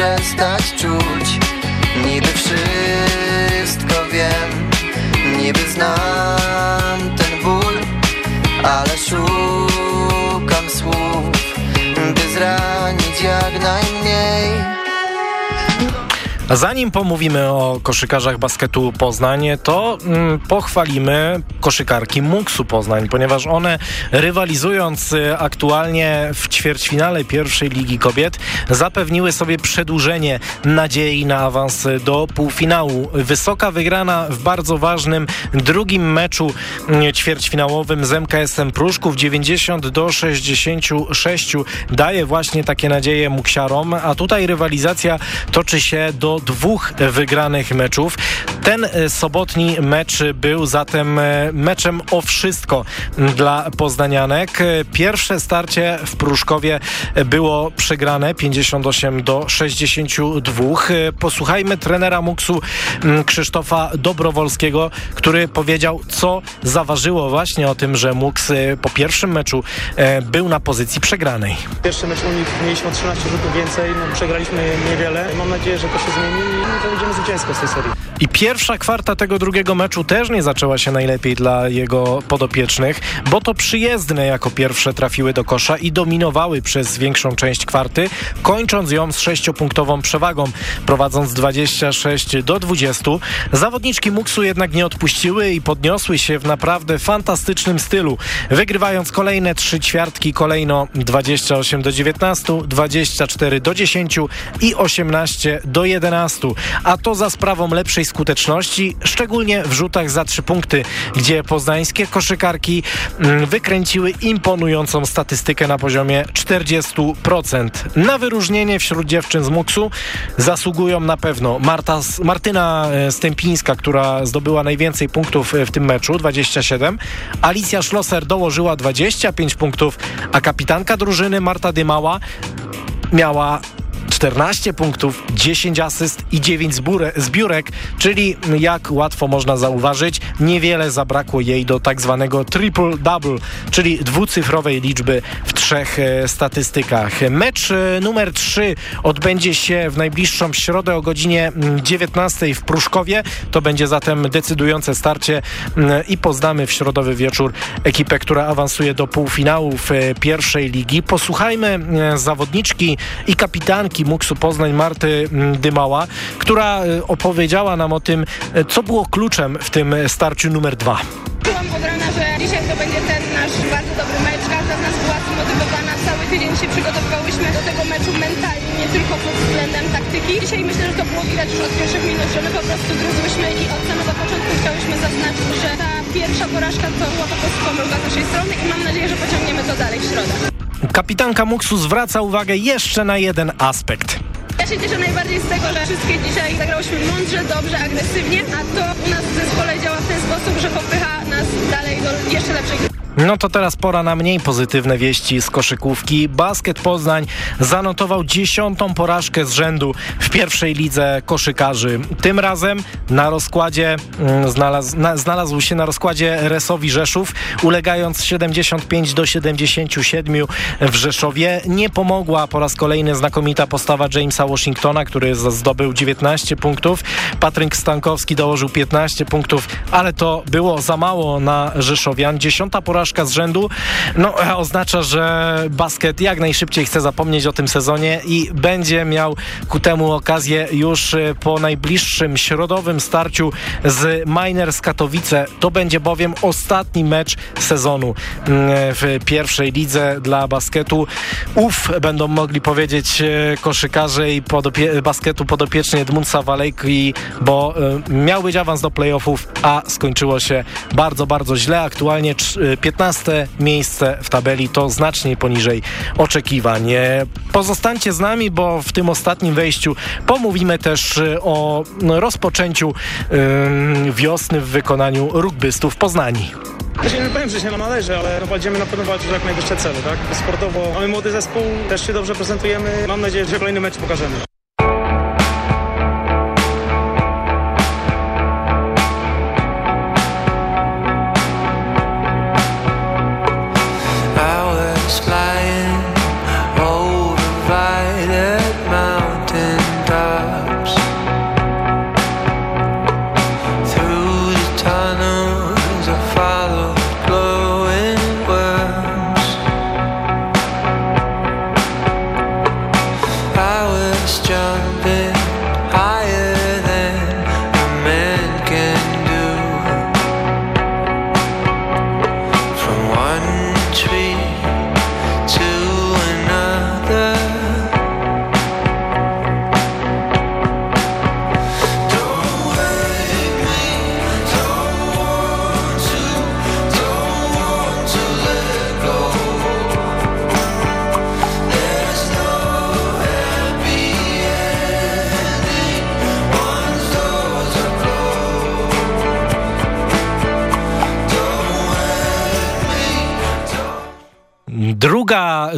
Przestać czuć. Niby wszystko wiem Niby znam Zanim pomówimy o koszykarzach basketu Poznań, to mm, pochwalimy koszykarki Muksu Poznań, ponieważ one rywalizując y, aktualnie w ćwierćfinale pierwszej Ligi Kobiet zapewniły sobie przedłużenie nadziei na awans do półfinału. Wysoka wygrana w bardzo ważnym drugim meczu mm, ćwierćfinałowym z MKS-em Pruszków 90 do 66 daje właśnie takie nadzieje Muksiarom, a tutaj rywalizacja toczy się do dwóch wygranych meczów. Ten e, sobotni mecz był zatem e, meczem o wszystko dla poznanianek. E, pierwsze starcie w Pruszkowie było przegrane 58 do 62. Posłuchajmy trenera Muksu Krzysztofa Dobrowolskiego, który powiedział, co zaważyło właśnie o tym, że Muks po pierwszym meczu był na pozycji przegranej. Pierwszy mecz u nich mieliśmy 13 rzutów więcej, no, przegraliśmy niewiele. Mam nadzieję, że to się zmieni i to będziemy z tej serii. I pierwsza kwarta tego drugiego meczu też nie zaczęła się najlepiej dla jego podopiecznych, bo to przyjezdne jako pierwsze trafiły do kosza i dominowały przez większą część kwarty, kończąc ją z sześciopunktową przewagą, prowadząc 26 do 20. Zawodniczki Muksu jednak nie odpuściły i podniosły się w naprawdę fantastycznym stylu, wygrywając kolejne trzy ćwiartki, kolejno 28 do 19, 24 do 10 i 18 do 11, a to za sprawą lepszej skuteczności, szczególnie w rzutach za trzy punkty, gdzie poznańskie koszykarki mm, wykręciły imponującą statystykę na poziomie 40%. Na wyróżnienie wśród dziewczyn z Muksu zasługują na pewno Marta, Martyna e, Stępińska, która zdobyła najwięcej punktów e, w tym meczu, 27. Alicja Schlosser dołożyła 25 punktów, a kapitanka drużyny Marta Dymała miała 14 punktów, 10 asyst i 9 zbiórek, czyli jak łatwo można zauważyć, niewiele zabrakło jej do tak zwanego triple-double, czyli dwucyfrowej liczby w trzech e, statystykach. Mecz e, numer 3 odbędzie się w najbliższą środę o godzinie 19 mm, w Pruszkowie. To będzie zatem decydujące starcie mm, i poznamy w środowy wieczór ekipę, która awansuje do półfinałów e, pierwszej ligi. Posłuchajmy zawodniczki i kapitanki Muksu Poznań Marty mm, Dymała, która y, opowiedziała nam o tym, y, co było kluczem w tym starciu numer dwa. Czułam od rana, że dzisiaj to będzie ten nasz bardzo dobry mecz. Każda z nas była zmotywowana. Cały tydzień się przygotowywałyśmy do tego meczu mentalnie, nie tylko pod względem taktyki. Dzisiaj myślę, że to było widać już od pierwszych minut, że my po prostu gryzłyśmy i od samego początku chciałyśmy zaznaczyć, że ta pierwsza porażka to była po prostu pomyłka z naszej strony i mam nadzieję, że pociągniemy to dalej w środę. Kapitanka Muksu zwraca uwagę jeszcze na jeden aspekt. Ja się cieszę najbardziej z tego, że wszystkie dzisiaj zagrałyśmy mądrze, dobrze, agresywnie, a to u nas w zespole działa w ten sposób, że popycha nas dalej do jeszcze lepszej. No to teraz pora na mniej pozytywne wieści z koszykówki. Basket Poznań zanotował dziesiątą porażkę z rzędu w pierwszej lidze koszykarzy. Tym razem na rozkładzie mm, znalazł, na, znalazł się na rozkładzie Resowi Rzeszów, ulegając 75 do 77 w Rzeszowie. Nie pomogła po raz kolejny znakomita postawa Jamesa Washingtona, który zdobył 19 punktów. Patryk Stankowski dołożył 15 punktów, ale to było za mało na Rzeszowian. Dziesiąta porażka porażka z rzędu, no oznacza, że basket jak najszybciej chce zapomnieć o tym sezonie i będzie miał ku temu okazję już e, po najbliższym środowym starciu z Miners Katowice. To będzie bowiem ostatni mecz sezonu mm, w pierwszej lidze dla basketu. Uf, będą mogli powiedzieć e, koszykarze i podopie basketu podopieczni Edmundsa Walejki, bo y, miał być awans do playoffów, a skończyło się bardzo, bardzo źle. Aktualnie 15 miejsce w tabeli to znacznie poniżej oczekiwań. Pozostańcie z nami, bo w tym ostatnim wejściu pomówimy też y, o rozpoczęciu wiosny w wykonaniu rugbystów Poznani. Ja nie powiem, że się nam należy, ale no, będziemy na pewno walczyć jak najwyższe cele, tak? Sportowo mamy młody zespół, też się dobrze prezentujemy. Mam nadzieję, że kolejny mecz pokażemy.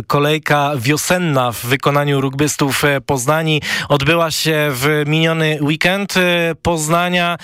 Kolejka wiosenna w wykonaniu rugbystów e, Poznani odbyła się w miniony weekend. E, Poznania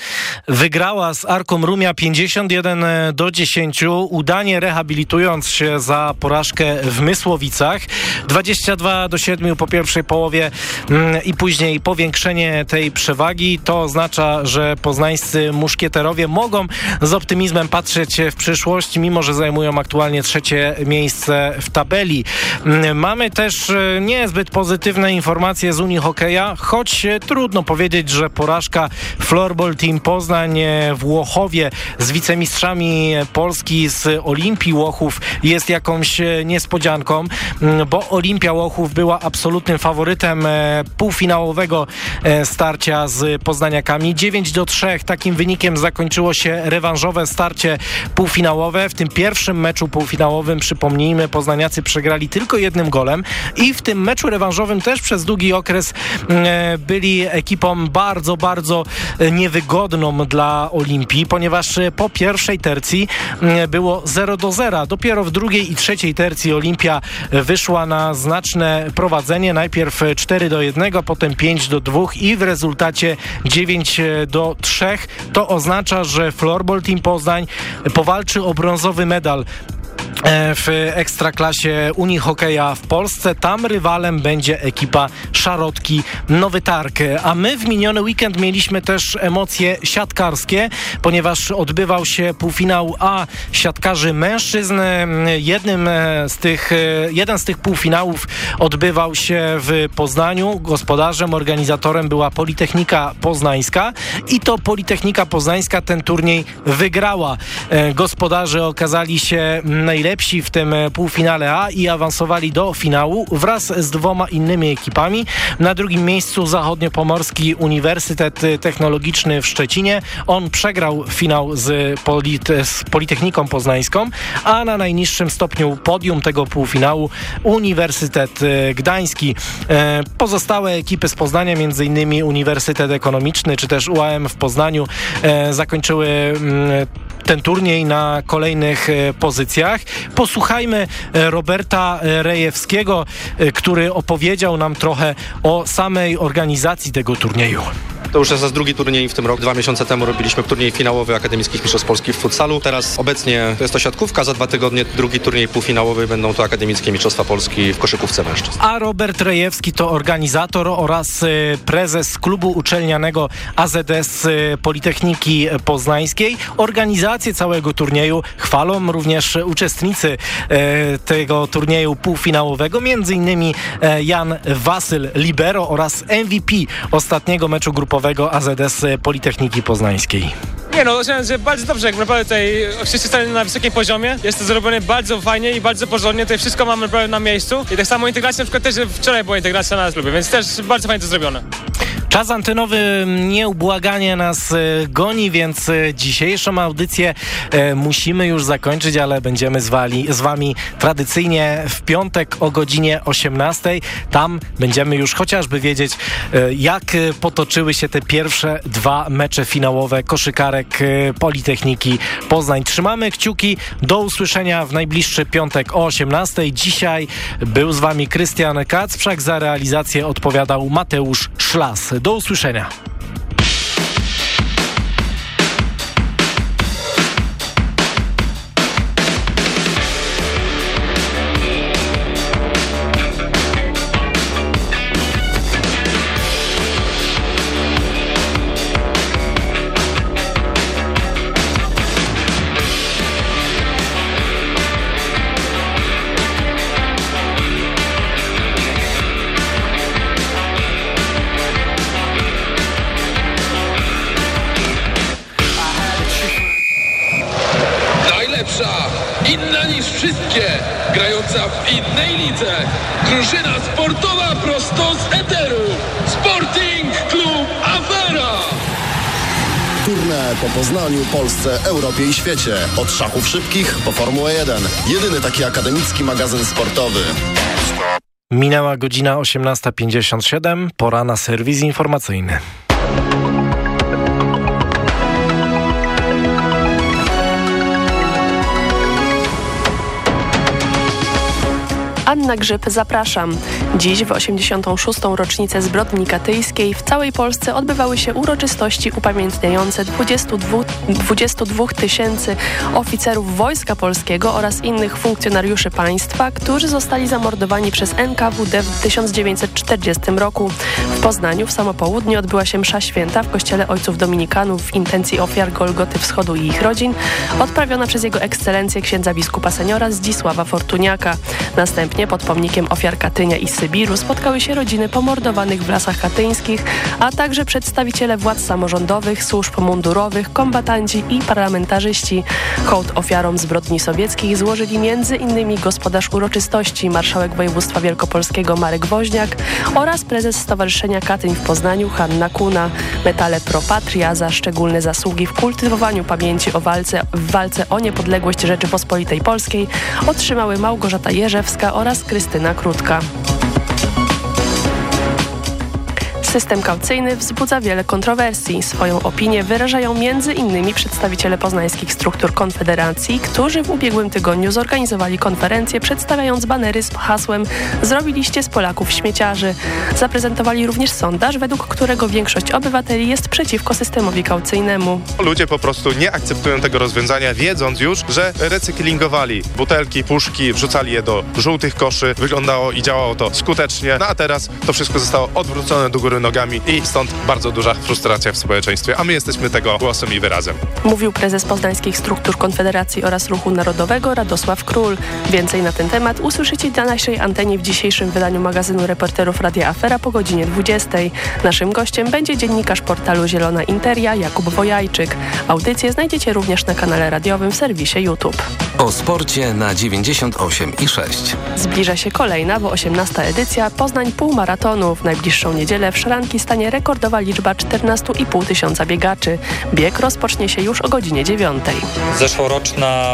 wygrała z Arką Rumia 51 do 10, udanie rehabilitując się za porażkę w Mysłowicach. 22 do 7 po pierwszej połowie mm, i później powiększenie tej przewagi. To oznacza, że poznańscy muszkieterowie mogą z optymizmem patrzeć w przyszłość, mimo że zajmują aktualnie trzecie miejsce w tabeli. Mm, Mamy też e, niezbyt pozytywne informacje z Unii Hokeja, choć e, trudno powiedzieć, że porażka Floorball Team Poznań e, w Łochowie z wicemistrzami Polski z Olimpii Łochów jest jakąś niespodzianką, mm, bo Olimpia Łochów była absolutnym faworytem półfinałowego starcia z Poznaniakami. 9 do 3 takim wynikiem zakończyło się rewanżowe starcie półfinałowe. W tym pierwszym meczu półfinałowym, przypomnijmy, Poznaniacy przegrali tylko jednym golem i w tym meczu rewanżowym też przez długi okres e, byli ekipą bardzo, bardzo e, niewygodną dla Olimpii, ponieważ e, po pierwszej tercji e, było 0 do 0. Dopiero w drugiej i trzeciej tercji Olimpia wyszła na znaczne prowadzenie. Najpierw e, 4 do 1, potem 5 do 2 i w rezultacie 9 do 3. To oznacza, że Floorball Team Poznań powalczy o brązowy medal w ekstraklasie Unii Hokeja w Polsce. Tam rywalem będzie ekipa Szarotki Nowy Targ. A my w miniony weekend mieliśmy też emocje siatkarskie, ponieważ odbywał się półfinał A siatkarzy mężczyzn. Jednym z tych, e, jeden z tych półfinałów odbywał się w Poznaniu. Gospodarzem, organizatorem była Politechnika Poznańska i to Politechnika Poznańska ten turniej wygrała. E, Gospodarze okazali się najlepsi w tym e, półfinale A i awansowali do finału wraz z dwoma innymi ekipami. Na drugim miejscu Zachodniopomorski Uniwersytet Technologiczny w Szczecinie. On przegrał finał z, Polit z Politechniką Poznańską, a na najniższym stopniu podium tego półfinału Uniwersytet e, Gdański. E, Pozostałe ekipy z Poznania, m.in. Uniwersytet Ekonomiczny czy też UAM w Poznaniu zakończyły mm, ten turniej na kolejnych e, pozycjach. Posłuchajmy e, Roberta e, Rejewskiego, który opowiedział nam trochę o samej organizacji tego turnieju. To już jest nasz drugi turniej w tym roku. Dwa miesiące temu robiliśmy turniej finałowy Akademickich Mistrzostw Polski w futsalu. Teraz obecnie to jest to siatkówka, za dwa tygodnie drugi turniej półfinałowy będą to Akademickie Mistrzostwa Polski w koszykówce mężczyzn. A Robert Rejewski to organizator oraz prezes klubu uczelnianego AZS Politechniki Poznańskiej. Całego turnieju chwalą również uczestnicy e, tego turnieju półfinałowego, innymi e, Jan Wasyl Libero oraz MVP ostatniego meczu grupowego AZS Politechniki Poznańskiej. Nie no, uważam, że bardzo dobrze, jak naprawdę tutaj wszyscy stoją na wysokim poziomie. Jest to zrobione bardzo fajnie i bardzo porządnie. Tutaj wszystko mamy naprawdę na miejscu. I tak samo integracja, na przykład też wczoraj była integracja na klubie, więc też bardzo fajnie to zrobione. Czas antenowy nieubłaganie nas e, goni, więc e, dzisiejszą audycję e, musimy już zakończyć, ale będziemy z, z Wami tradycyjnie w piątek o godzinie 18. Tam będziemy już chociażby wiedzieć, jak potoczyły się te pierwsze dwa mecze finałowe koszykarek e, Politechniki Poznań. Trzymamy kciuki. Do usłyszenia w najbliższy piątek o 18. Dzisiaj był z Wami Krystian Kacprzak. Za realizację odpowiadał Mateusz Szlas. Do usłyszenia. Po Poznaniu, Polsce, Europie i świecie. Od szachów szybkich po Formułę 1. Jedyny taki akademicki magazyn sportowy. Minęła godzina 18.57, pora na serwis informacyjny. Anna Grzyb, zapraszam. Dziś w 86. rocznicę zbrodni katyjskiej w całej Polsce odbywały się uroczystości upamiętniające 22, 22 tysięcy oficerów Wojska Polskiego oraz innych funkcjonariuszy państwa, którzy zostali zamordowani przez NKWD w 1940 roku. W Poznaniu w samo południe odbyła się msza święta w kościele ojców dominikanów w intencji ofiar Golgoty Wschodu i ich rodzin, odprawiona przez jego ekscelencję księdza biskupa seniora Zdzisława Fortuniaka. Następnie pod pomnikiem ofiar Katynia i Sybiru spotkały się rodziny pomordowanych w lasach katyńskich, a także przedstawiciele władz samorządowych, służb mundurowych, kombatanci i parlamentarzyści. Hołd ofiarom zbrodni sowieckich złożyli m.in. gospodarz uroczystości, marszałek województwa wielkopolskiego Marek Woźniak oraz prezes Stowarzyszenia Katyń w Poznaniu Hanna Kuna. Metale Pro Patria za szczególne zasługi w kultywowaniu pamięci o walce, w walce o niepodległość Rzeczypospolitej Polskiej otrzymały Małgorzata Jerzewska oraz Krystyna Krótka. System kaucyjny wzbudza wiele kontrowersji. Swoją opinię wyrażają m.in. przedstawiciele poznańskich struktur Konfederacji, którzy w ubiegłym tygodniu zorganizowali konferencję przedstawiając banery z hasłem Zrobiliście z Polaków śmieciarzy. Zaprezentowali również sondaż, według którego większość obywateli jest przeciwko systemowi kaucyjnemu. Ludzie po prostu nie akceptują tego rozwiązania, wiedząc już, że recyklingowali butelki, puszki, wrzucali je do żółtych koszy. Wyglądało i działało to skutecznie. No a teraz to wszystko zostało odwrócone do góry nogami i stąd bardzo duża frustracja w społeczeństwie, a my jesteśmy tego głosem i wyrazem. Mówił prezes poznańskich struktur Konfederacji oraz Ruchu Narodowego Radosław Król. Więcej na ten temat usłyszycie na naszej antenie w dzisiejszym wydaniu magazynu reporterów Radia Afera po godzinie 20. Naszym gościem będzie dziennikarz portalu Zielona Interia Jakub Wojajczyk. Audycję znajdziecie również na kanale radiowym w serwisie YouTube. O sporcie na 98 i 6. Zbliża się kolejna, bo 18 edycja Poznań Półmaratonu. W najbliższą niedzielę w szranki stanie rekordowa liczba 14,5 tysiąca biegaczy. Bieg rozpocznie się już o godzinie 9. Zeszłoroczna